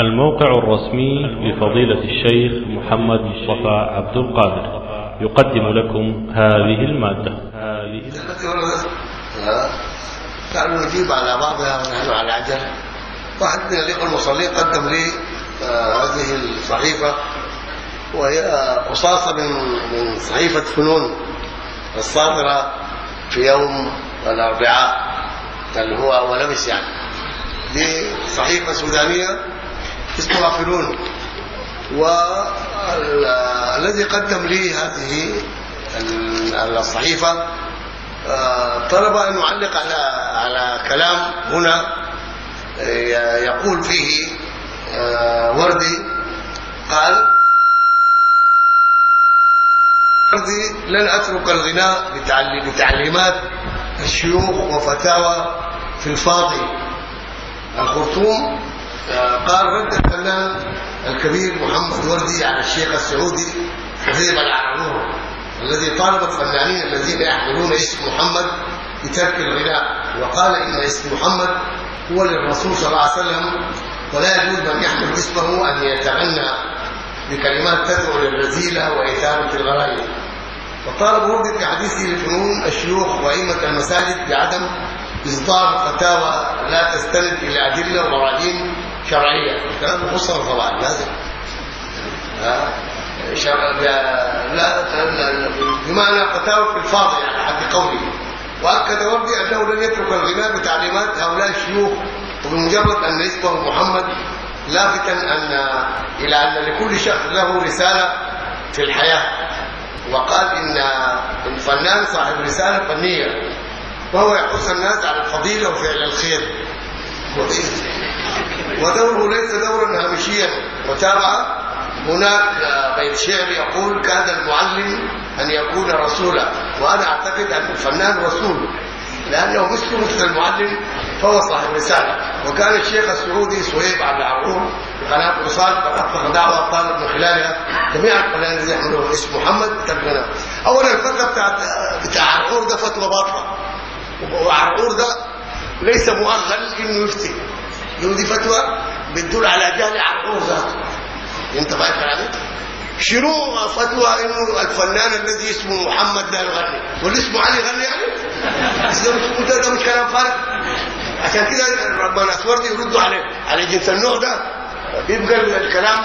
الموقع الرسمي لفضيلة الشيخ محمد مصطفى عبد القادر. يقدم لكم هذه المادة. كانوا نجيب على بعضها ونحن على عجل واحد من الإخوة المصلين قدم لي آه، هذه الصحيفة. وهي قصاصه من من صحيفة فنون الصادره في يوم الأربعاء اللي هو أول أمس يعني. دي صحيفة سودانية. اسمها فنون والذي قدم لي هذه الصحيفة آه، طلب أن نعلق على على كلام هنا آه، يقول فيه آه، وردي قال وردي لن أترك الغناء بتعليمات الشيوخ وفتاوى في الفاضي الخرطوم قال رد الفنان الكبير محمد وردي على الشيخ السعودي حبيب العرعور الذي طالب الفنانين الذين يحملون اسم محمد بترك الغناء. وقال إن اسم محمد هو للرسول صلى الله عليه وسلم ولا يجوز من يحمل اسمه أن يتغنى بكلمات تدعو للرذيلة وإثارة الغرائب. وطالب وردي في حديثه لفنون الشيوخ وأئمة المساجد بعدم إصدار فتاوى لا تستند إلى أدلة وبراهين شرعية. كلام مفصل طبعا لازم. لا بمعنى فتاوى في الفاضي على حد قوله. وأكد وردي أنه لن يترك الغناء بتعليمات هؤلاء الشيوخ وبمجرد أن اسمه محمد لافتا ان إلى أن لكل شخص له رسالة في الحياة. وقال ان الفنان صاحب رسالة فنية وهو يحث الناس على الفضيلة وفعل الخير. ودوره ليس دورا هامشيا. وتابع هناك بيت شعر يقول كاد المعلم أن يكون رسولا. وأنا أعتقد أن الفنان رسول. لأنه مثل مثل المعلم فهو صاحب رسالة. وكان الشيخ السعودي سهيب عبد العقور في قناة وصال قد اطلق دعوة طالب من خلالها. جميع الفنانين الذين يحملون اسم محمد تقريبا اولا الفتوى بتاعت بتاع عرعور ده فتوى باطلة. وعرعور ده ليس مؤهل إنه يفتي. دي فتوى بتدل على جهل عرعور ذاته. انت فاهم كلامي؟ شنو فتوى انه الفنان الذي اسمه محمد ده يغني؟ واللي اسمه علي يغني يعني؟ ده ده مش كلام فارغ. عشان كده ربنا اسورد يردوا عليه. على جنس النوع ده يبقى الكلام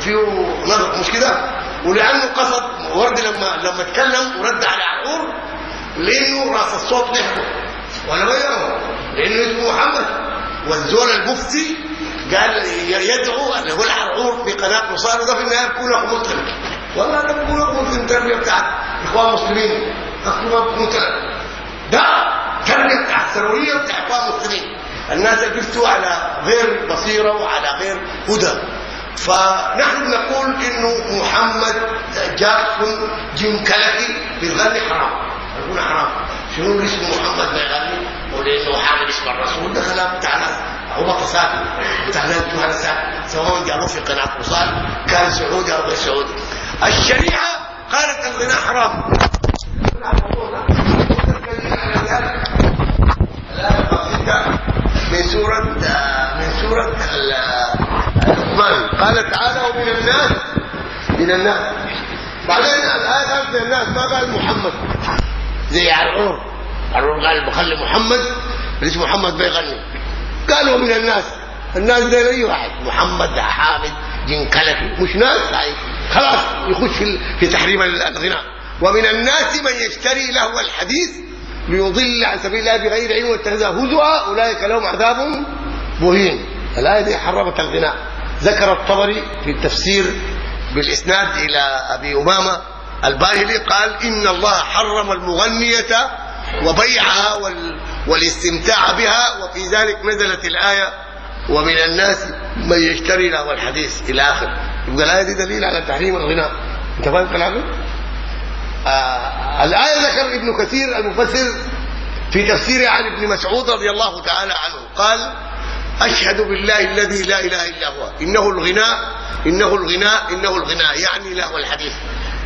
فيه نظر مش كده؟ ولأنه قصد ورد لما لما اتكلم ورد على عقور لأنه راس الصوت نحبه ولا غيره لأنه اسمه محمد. والزول المفتي قال يدعو ان هو العرعور في قناة مصار ده في النهايه بيكون اخو مسلم والله ده بيكون اخو مسلم التربيه بتاعت إخوان مسلمين. اخو مسلم ده تربية بتاعت الثانويه بتاع إخوان مسلمين. الناس اللي على غير بصيرة وعلى غير هدى. فنحن نقول إنه محمد جاكسون جيم كلكي بيغني حرام. يقول حرام. شنو اسم محمد ما يغني ولأنه حامل اسم الرسول. ده كلام بتاعنا هو بطسات بتاعنا مهرسات سواء جابوه في قناة وصال كان سعودي أو غير سعودي. الشريعة قالت الغناء حرام. من سورة من سورة لقمان قال تعالى ومن الناس من الناس. بعدين الآية من الناس. ما قال محمد. زي عرعور عرعور قال بخلي محمد ليش محمد بيغني. قالوا من الناس الناس ده أي واحد؟ محمد حامد جنكلكي مش ناس هاي. خلاص يخش في في تحريم الغناء. ومن الناس من يشتري له الحديث ليضل عن سبيل الله بغير علم واتخذها هزوا أولئك لهم عذاب مهين. الآية دي حرمت الغناء. ذكر الطبري في التفسير بالإسناد إلى أبي أمامة الباهلي قال إن الله حرم المغنية وبيعها وال والاستمتاع بها. وفي ذلك نزلت الآية ومن الناس من يشتري له الحديث إلى آخر. يبقى الآية دي دليل على تحريم الغناء. أنت فاهم كلامي؟ آه الآية ذكر ابن كثير المفسر في تفسيره عن ابن مسعود رضي الله تعالى عنه. قال أشهد بالله الذي لا إله إلا هو. إنه الغناء إنه الغناء إنه الغناء. يعني له الحديث.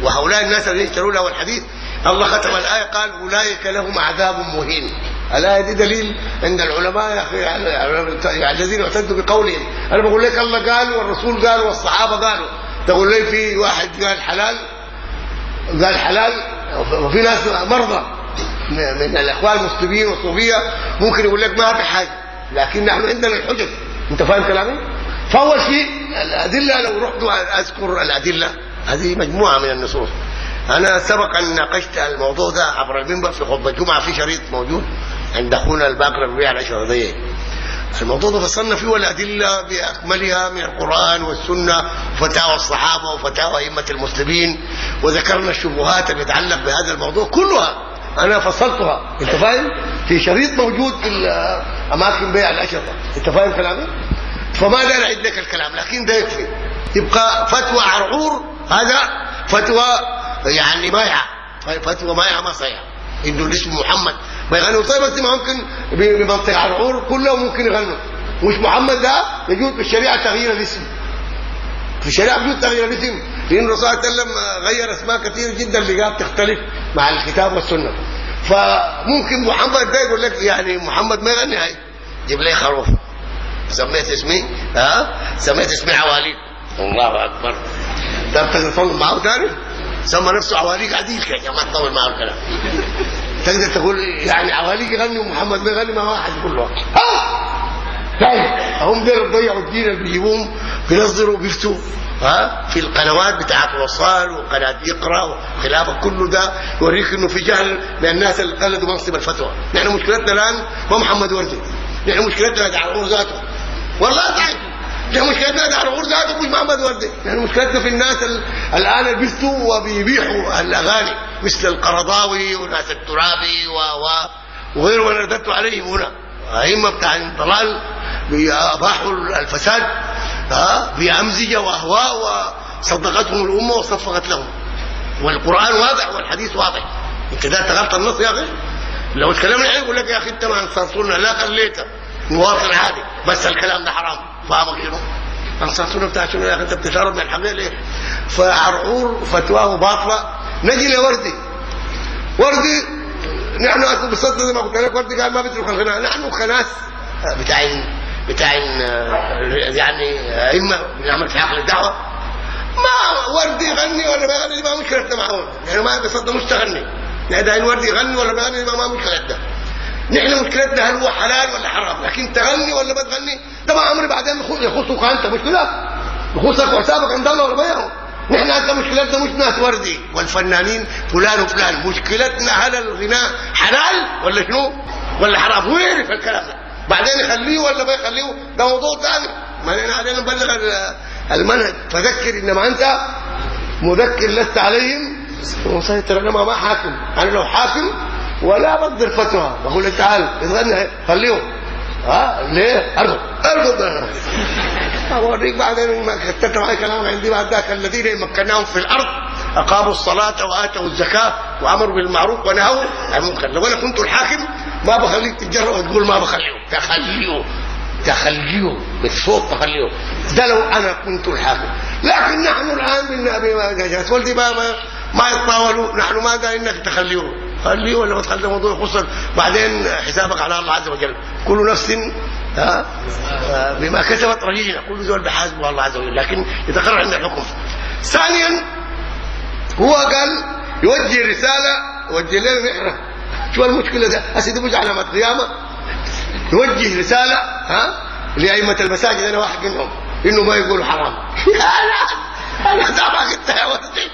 وهؤلاء الناس الذين يشترون له الحديث الله ختم الآية قال أولئك لهم عذاب مهين. الآية دي دليل عند العلماء يا أخي يعني الذين اعتدوا بقولهم. أنا بقول لك الله قال والرسول قال والصحابة قالوا. تقول لي في واحد قال حلال قال حلال وفي ناس مرضى. من الأخوان المسلمين والصوفية ممكن يقول لك ما في حاجة. لكن نحن عندنا الحجج. أنت فاهم كلامي؟ فأول شيء الأدلة لو رحت أذكر الأدلة هذه مجموعة من النصوص. أنا سبق أن ناقشت الموضوع ده عبر المنبر في خطبة الجمعه في شريط موجود عند أخونا الباقر الربيع العشر الموضوع ده فصلنا فيه الادله بأكملها من القرآن والسنة وفتاوى الصحابة وفتاوى أئمة المسلمين وذكرنا الشبهات اللي تتعلق بهذا الموضوع كلها. أنا فصلتها. أنت فاهم؟ في شريط موجود في اماكن بيع الأشرطة. أنت فاهم كلامي؟ فما دار اعيد لك الكلام لكن ده يكفي. يبقى فتوى عرعور هذا فتوى يعني مايعه فتوى مايعه ما صحيحه انه اسم محمد. ما يغنوا. طيب بس ما ممكن بمنطقة عرعور كلهم ممكن يغنوا. مش محمد ده يجوز في الشريعة تغيير الاسم. في الشريعة يجوز تغيير الاسم. لأن الرسول صلى الله عليه وسلم غير أسماء كثير جدا اللي تختلف مع الكتاب والسنة. فممكن محمد ده يقول لك يعني محمد ما يغني هاي. جيب لي خروف. سميت اسمي؟ ها؟ سميت اسمي عواليد. الله أكبر. ده تطول معه ثاني سمى نفسه عواليق عديل كده ما تطول معه الكلام. تقدر تقول يعني عواليق يغني ومحمد ما يغني ما واحد يقول له ها؟ طيب هم دول ضيعوا الدين اللي بيجيبوهم بينظروا بيفتوا ها؟ في القنوات بتاعت الوصال وقناة اقرا وخلافة كله ده يوريك إنه في جهل من الناس اللي قلدوا منصب الفتوى. نحن مشكلتنا الآن ما محمد وردي نحن مشكلتنا دعوه ذاته. والله تعال نحن مشكلتنا دعوه ذاته مش محمد وردي نحن مشكلتنا في الناس الآن اللي بيفتوا وبيبيحوا الأغاني مثل القرضاوي وناس الترابي و و وغيره وأنا رددت عليهم هنا. أئمة بتاع الضلال بيباحوا الفساد ها بأمزجة وأهواء وصدقتهم الأمة وصفقت لهم. والقرآن واضح والحديث واضح. انت ده تغلط النص يا أخي؟ لو تكلمنا عليه يقول لك يا أخي أنت ما انصرتنا لا خليته. مواطن عادي بس الكلام ده حرام. فاهمك شنو؟ انصرتنا بتاع شنو يا أخي؟ أنت بتشرب من الحقيقة ليه؟ فعرعور فتواه باطلة. نجي لوردي. وردي نحن بصدق زي ما قلت لك وردي قال ما بيترك الغناء نحن كناس بتاعين بتاعين يعني ائمه بنعمل في عقل الدعوة. ما وردي يغني ولا ما يغني ما مشكلتنا معه. يعني ما بصدق مش تغني. يعني داين وردي يغني ولا ما يغني ما مشكلتنا نحن مشكلتنا هل هو حلال ولا حرام؟ لكن تغني ولا ما تغني؟ ده ما أمر بعدين يخصك أنت مش كده؟ يخصك وحسابك عند الله ما نحن هذا مشكلتنا مش ناس وردي. والفنانين فلان وفلان. مشكلتنا هل الغناء حلال ولا شنو؟ ولا حرام؟ هو يعرف الكلام ده. بعدين يخليه ولا ما يخليه؟ ده موضوع ثاني. ما علينا نبلغ المنهج. فذكر إنما أنت مذكر لست عليهم. مسيطر انما ما حاكم. أنا لو حاكم ولا بقدر فتوى بقول لك تعال اغني خليهم. ها؟ ليه؟ ارغب ارغب أوريك بعدين ما كتبت معي كلام عندي بعد ذاك الذين مكناهم في الأرض أقاموا الصلاة وآتوا الزكاة وأمروا بالمعروف ونهوا عن المنكر. لو أنا كنت الحاكم ما بخليك تتجرأ وتقول ما بخليه تخليه تخليه بالصوت تخليه ده لو أنا كنت الحاكم. لكن نحن الآن من ولدي ما ما يتطاولوا. نحن ما قال إنك تخليه خليه ولا ما تخليه موضوع يخصك بعدين حسابك على الله عز وجل. كل نفس ها بما كسبت رهينه كل ذول بحاسبه الله عز وجل. لكن يتقرر عند الحكم. ثانيا هو قال يوجه رسالة وجه لنا نحن شو المشكلة ده؟ هسه دي مش علامه قيامه يوجه رسالة ها لأئمة المساجد. أنا واحد منهم. إنه ما يقولوا حرام. أنا أنا سامعك أنت يا ولدي.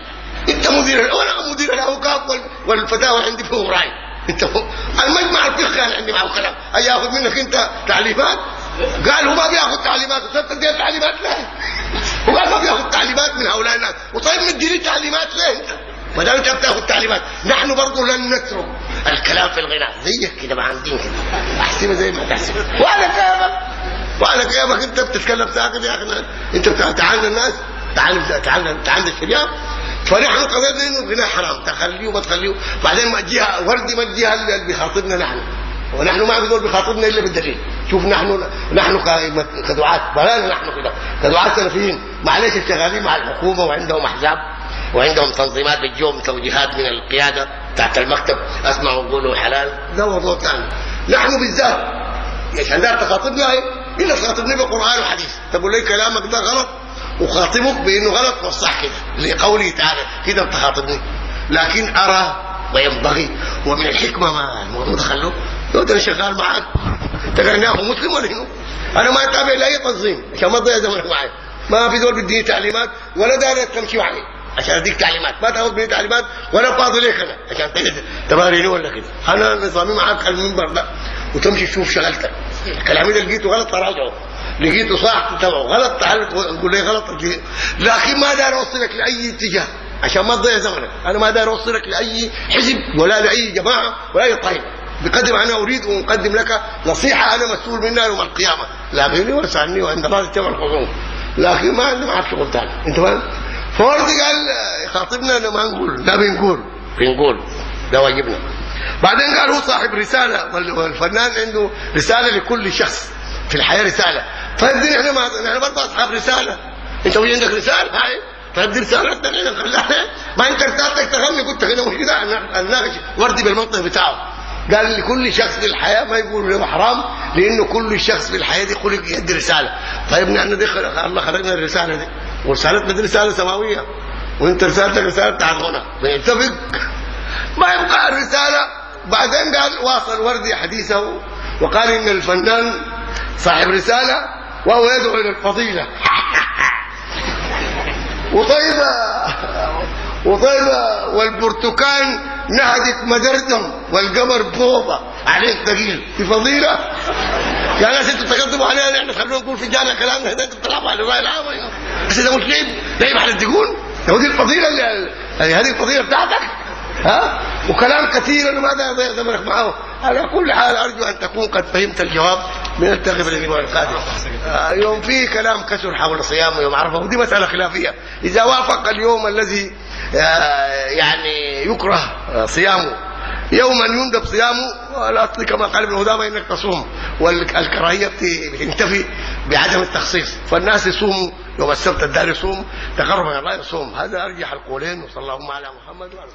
انت مدير وأنا مدير الاوقاف والفتاوى عندي في وراي انت المجمع الفقهي كان عندي معه كلام. أي ياخذ منك أنت تعليمات؟ قال هو ما بياخذ تعليمات. وصرت تدي تعليمات له وقال ما بياخذ تعليمات من هؤلاء الناس. وطيب مديني تعليمات ليه أنت؟ ما دام أنت بتاخذ تعليمات. نحن برضه لن نترك الكلام في الغناء. زيك كده ما عندين كده احسبها زي ما تحسب وأنا كيفك؟ وأنا كيفك؟ أنت بتتكلم ساكت يا أخي. أنت بتعلم الناس تعلم تعلم تعلم الشباب فنحن قضينا إنه الغناء حرام. تخليه وما تخليه. بعدين ما تجيها وردي ما تجيها اللي بيخاطبنا نحن. ونحن ما بنقول بيخاطبنا إلا بالدليل. شوف نحن نحن كدعاة. بلانا نحن كده. كدعاة سلفيين. معلش شغالين مع الحكومة وعندهم أحزاب وعندهم تنظيمات بتجيهم توجيهات من القيادة تحت المكتب. أسمعوا وقولوا حلال. ده موضوع ثاني نحن بالذات. عشان ده تخاطبنا إيه إلا تخاطبني بقرآن وحديث. تقول لي كلامك ده غلط. وخاطبك بأنه غلط والصح كده. لقوله تعالى كده بتخاطبني. لكن أرى وينبغي ومن الحكمة ما المفروض أخلوه. لو أنا شغال معاك. أخو مسلم ولا شنو أنا ما أتابع لأي تنظيم. عشان ما تضيع زمنك معي. ما في دول بيديني تعليمات ولا داير تمشي معي عشان أديك تعليمات. ما تاخذ مني تعليمات ولا فاضي ليك أنا. عشان تباريني ولا كده. أنا نظامي معاك على المنبر ده. وتمشي تشوف شغلتك. الكلام اللي لقيته غلط تراجعه لقيته صح تتابعه غلط تعال تقول لي غلط. لكن ما داير اوصلك لأي اتجاه. عشان ما تضيع زمنك. أنا ما داير اوصلك لأي حزب ولا لأي جماعة ولا أي طائفه بقدر أنا أريد أن لك نصيحة أنا مسؤول منها يوم القيامة. لا غيري ولا سالني وعند الله تجمع الخصوم. لكن ما عندي معك شغل ثاني أنت فاهم؟ فورد قال خاطبنا أنا ما نقول. لا بنقول. بنقول. ده واجبنا. بعدين قال هو صاحب رسالة والفنان عنده رسالة لكل شخص في الحياة رسالة. طيب دي إحنا ما إحنا برضه أصحاب رسالة. انت وين عندك رسالة؟ هاي. طيب دي رسالتنا إحنا نخليها ما انت رسالتك تغني. قلت هنا مش كده نناقش وردي بالمنطق بتاعه. قال لكل شخص في الحياة ما يقول له حرام لأنه كل شخص في الحياة دي خلق يدي رسالة. طيب نحن دي الله خلقنا الرسالة دي. ورسالتنا دي رسالة سماوية. وانت رسالتك رسالة بتاعت غنى بنتفق ما يبقى الرسالة. بعدين قال واصل وردي حديثه وقال إن الفنان صاحب رسالة وهو يدعو إلى الفضيلة. وطيبة وطيبة والبرتقال نهدت مدردم والقمر بوضه عليك ثقيل في فضيلة؟ يا ناس أنتوا تقدموا علينا إحنا خلونا نقول في جانا كلامنا هنا أنتوا بتلعبوا على الراي العام بس ده مش لعب لعب على الدجون هو دي الفضيلة اللي هذه الفضيلة بتاعتك؟ ها؟ وكلام كثير أنا ما زمنك معه. على كل حال أرجو أن تكون قد فهمت الجواب من التغيب الأسبوع القادم. آه يوم في كلام كثر حول صيام يوم عرفة. ودي مسألة خلافية. إذا وافق اليوم الذي آه يعني يكره صيامه يوما يندب صيامه الاصل كما قال ابن هدامة إنك تصوم والكراهية بتنتفي بعدم التخصيص. فالناس يصوموا يوم السبت الدار يصوم تقربا إلى الله يصوم. هذا أرجح القولين وصلى اللهم على محمد وعلى